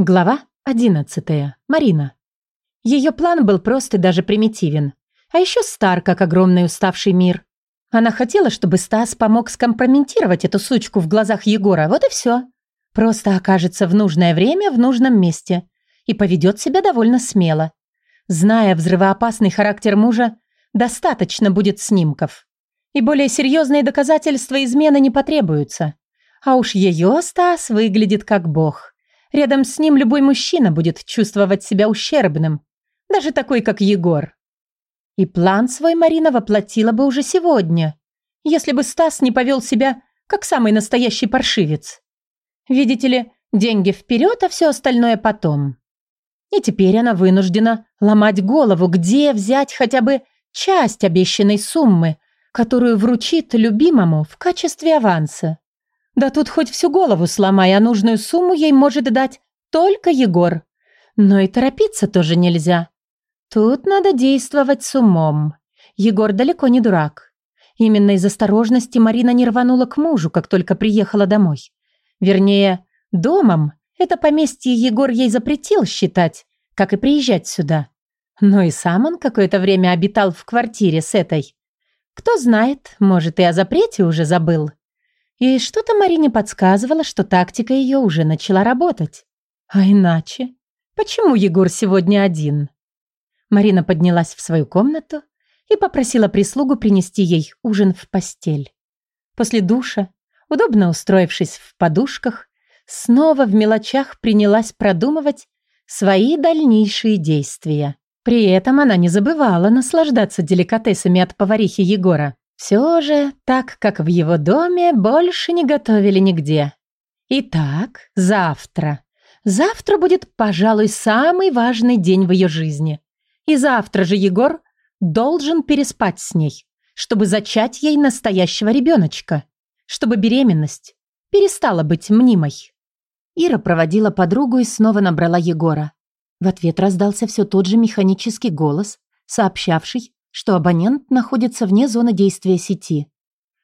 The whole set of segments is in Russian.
Глава 11. Марина. Ее план был прост и даже примитивен. А еще стар, как огромный уставший мир. Она хотела, чтобы Стас помог скомпрометировать эту сучку в глазах Егора, вот и все. Просто окажется в нужное время в нужном месте и поведет себя довольно смело. Зная взрывоопасный характер мужа, достаточно будет снимков. И более серьезные доказательства измены не потребуются. А уж ее Стас выглядит как бог. Рядом с ним любой мужчина будет чувствовать себя ущербным, даже такой, как Егор. И план свой Марина воплотила бы уже сегодня, если бы Стас не повел себя, как самый настоящий паршивец. Видите ли, деньги вперед, а все остальное потом. И теперь она вынуждена ломать голову, где взять хотя бы часть обещанной суммы, которую вручит любимому в качестве аванса. Да тут хоть всю голову сломай, а нужную сумму ей может дать только Егор. Но и торопиться тоже нельзя. Тут надо действовать с умом. Егор далеко не дурак. Именно из осторожности Марина не рванула к мужу, как только приехала домой. Вернее, домом это поместье Егор ей запретил считать, как и приезжать сюда. Но и сам он какое-то время обитал в квартире с этой. Кто знает, может, и о запрете уже забыл. И что-то Марине подсказывало, что тактика ее уже начала работать. А иначе? Почему Егор сегодня один? Марина поднялась в свою комнату и попросила прислугу принести ей ужин в постель. После душа, удобно устроившись в подушках, снова в мелочах принялась продумывать свои дальнейшие действия. При этом она не забывала наслаждаться деликатесами от поварихи Егора. Все же, так как в его доме больше не готовили нигде. Итак, завтра. Завтра будет, пожалуй, самый важный день в ее жизни. И завтра же Егор должен переспать с ней, чтобы зачать ей настоящего ребеночка, чтобы беременность перестала быть мнимой. Ира проводила подругу и снова набрала Егора. В ответ раздался все тот же механический голос, сообщавший, что абонент находится вне зоны действия сети.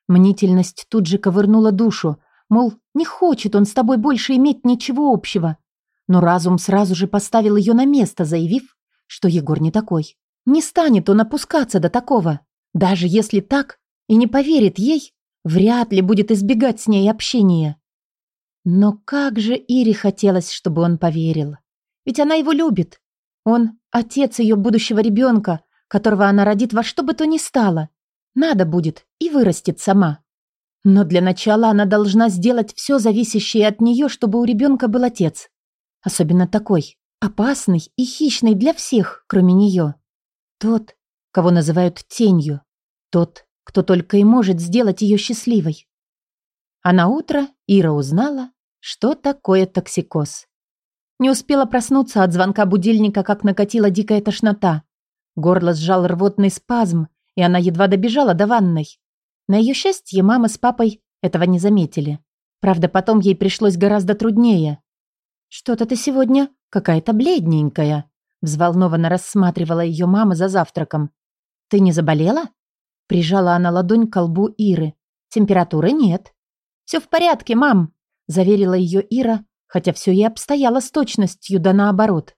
Мнительность тут же ковырнула душу, мол, не хочет он с тобой больше иметь ничего общего. Но разум сразу же поставил ее на место, заявив, что Егор не такой. Не станет он опускаться до такого. Даже если так и не поверит ей, вряд ли будет избегать с ней общения. Но как же Ире хотелось, чтобы он поверил. Ведь она его любит. Он отец ее будущего ребенка, которого она родит во что бы то ни стало. Надо будет и вырастет сама. Но для начала она должна сделать все зависящее от нее, чтобы у ребенка был отец. Особенно такой, опасный и хищный для всех, кроме нее. Тот, кого называют тенью. Тот, кто только и может сделать ее счастливой. А на утро Ира узнала, что такое токсикоз. Не успела проснуться от звонка будильника, как накатила дикая тошнота. Горло сжал рвотный спазм, и она едва добежала до ванной. На ее счастье мама с папой этого не заметили. Правда, потом ей пришлось гораздо труднее. «Что-то ты сегодня какая-то бледненькая», взволнованно рассматривала ее мама за завтраком. «Ты не заболела?» Прижала она ладонь к колбу Иры. «Температуры нет». «Все в порядке, мам», заверила ее Ира, хотя все и обстояло с точностью да наоборот.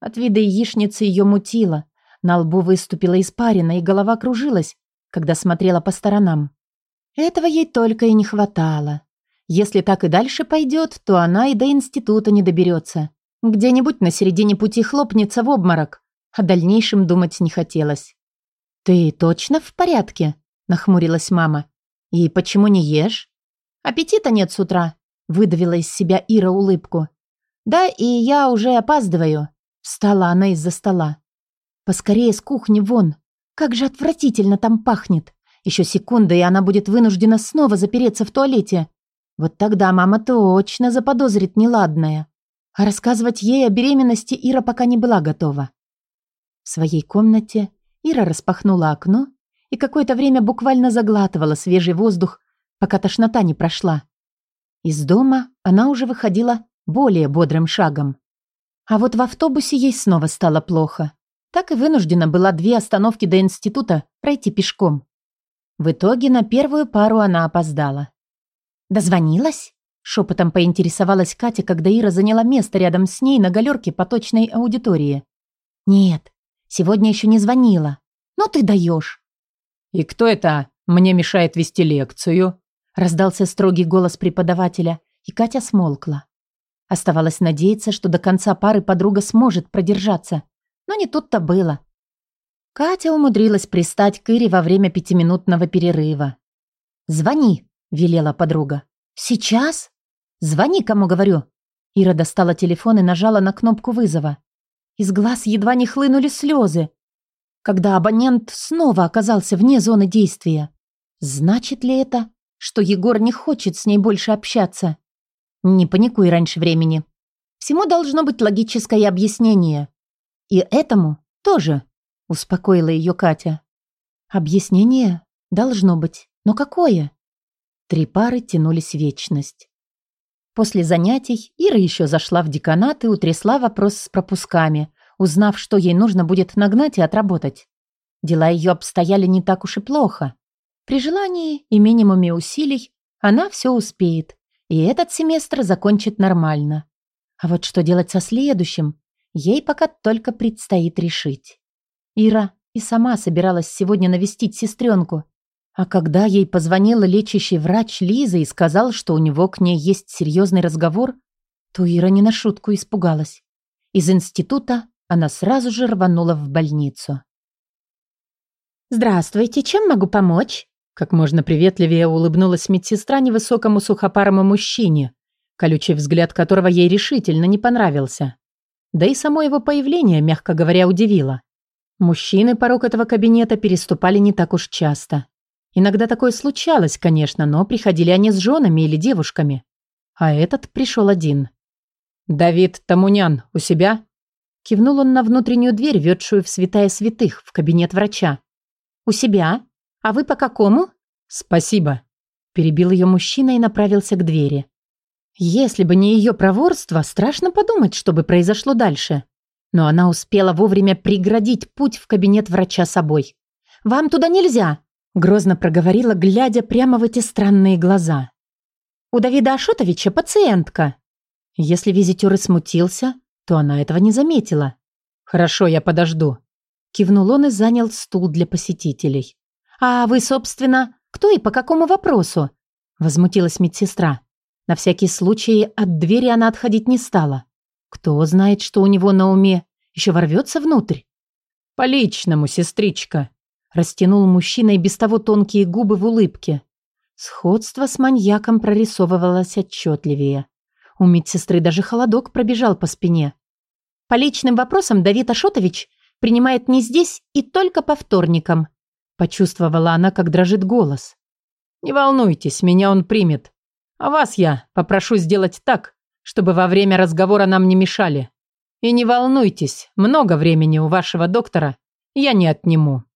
От вида яичницы ее мутило, на лбу выступила испарина, и голова кружилась, когда смотрела по сторонам. Этого ей только и не хватало. Если так и дальше пойдет, то она и до института не доберется. Где-нибудь на середине пути хлопнется в обморок. О дальнейшем думать не хотелось. «Ты точно в порядке?» – нахмурилась мама. «И почему не ешь?» «Аппетита нет с утра», – выдавила из себя Ира улыбку. «Да, и я уже опаздываю». Встала она из-за стола. Поскорее с кухни вон. Как же отвратительно там пахнет. Еще секунда, и она будет вынуждена снова запереться в туалете. Вот тогда мама точно заподозрит неладное. А рассказывать ей о беременности Ира пока не была готова. В своей комнате Ира распахнула окно и какое-то время буквально заглатывала свежий воздух, пока тошнота не прошла. Из дома она уже выходила более бодрым шагом. А вот в автобусе ей снова стало плохо так и вынуждена была две остановки до института пройти пешком. В итоге на первую пару она опоздала. «Дозвонилась?» Шепотом поинтересовалась Катя, когда Ира заняла место рядом с ней на галерке поточной аудитории. «Нет, сегодня еще не звонила. Но ты даешь». «И кто это мне мешает вести лекцию?» Раздался строгий голос преподавателя, и Катя смолкла. Оставалось надеяться, что до конца пары подруга сможет продержаться. Но не тут-то было. Катя умудрилась пристать к Ире во время пятиминутного перерыва. «Звони», — велела подруга. «Сейчас?» «Звони, кому говорю». Ира достала телефон и нажала на кнопку вызова. Из глаз едва не хлынули слезы, когда абонент снова оказался вне зоны действия. Значит ли это, что Егор не хочет с ней больше общаться? Не паникуй раньше времени. Всему должно быть логическое объяснение. И этому тоже, успокоила ее Катя. Объяснение должно быть, но какое? Три пары тянулись вечность. После занятий Ира еще зашла в деканат и утрясла вопрос с пропусками, узнав, что ей нужно будет нагнать и отработать. Дела ее обстояли не так уж и плохо. При желании и минимуме усилий она все успеет, и этот семестр закончит нормально. А вот что делать со следующим, ей пока только предстоит решить. Ира и сама собиралась сегодня навестить сестренку, а когда ей позвонила лечащий врач Лиза и сказал, что у него к ней есть серьезный разговор, то Ира не на шутку испугалась. Из института она сразу же рванула в больницу. «Здравствуйте, чем могу помочь?» Как можно приветливее улыбнулась медсестра невысокому сухопарому мужчине, колючий взгляд которого ей решительно не понравился. Да и само его появление, мягко говоря, удивило. Мужчины порог этого кабинета переступали не так уж часто. Иногда такое случалось, конечно, но приходили они с женами или девушками. А этот пришел один. «Давид Тамунян у себя?» Кивнул он на внутреннюю дверь, ведшую в святая святых, в кабинет врача. «У себя? А вы по какому?» «Спасибо», – перебил ее мужчина и направился к двери. Если бы не ее проворство, страшно подумать, что бы произошло дальше. Но она успела вовремя преградить путь в кабинет врача собой. «Вам туда нельзя!» Грозно проговорила, глядя прямо в эти странные глаза. «У Давида Ашотовича пациентка». Если визитер и смутился, то она этого не заметила. «Хорошо, я подожду». Кивнул он и занял стул для посетителей. «А вы, собственно, кто и по какому вопросу?» Возмутилась медсестра. На всякий случай от двери она отходить не стала. Кто знает, что у него на уме, еще ворвется внутрь. «По личному, сестричка», Растянул мужчина и без того тонкие губы в улыбке. Сходство с маньяком прорисовывалось отчетливее. У медсестры даже холодок пробежал по спине. По личным вопросам Давид Ашотович принимает не здесь и только по вторникам. Почувствовала она, как дрожит голос. «Не волнуйтесь, меня он примет. А вас я попрошу сделать так, чтобы во время разговора нам не мешали. И не волнуйтесь, много времени у вашего доктора я не отниму».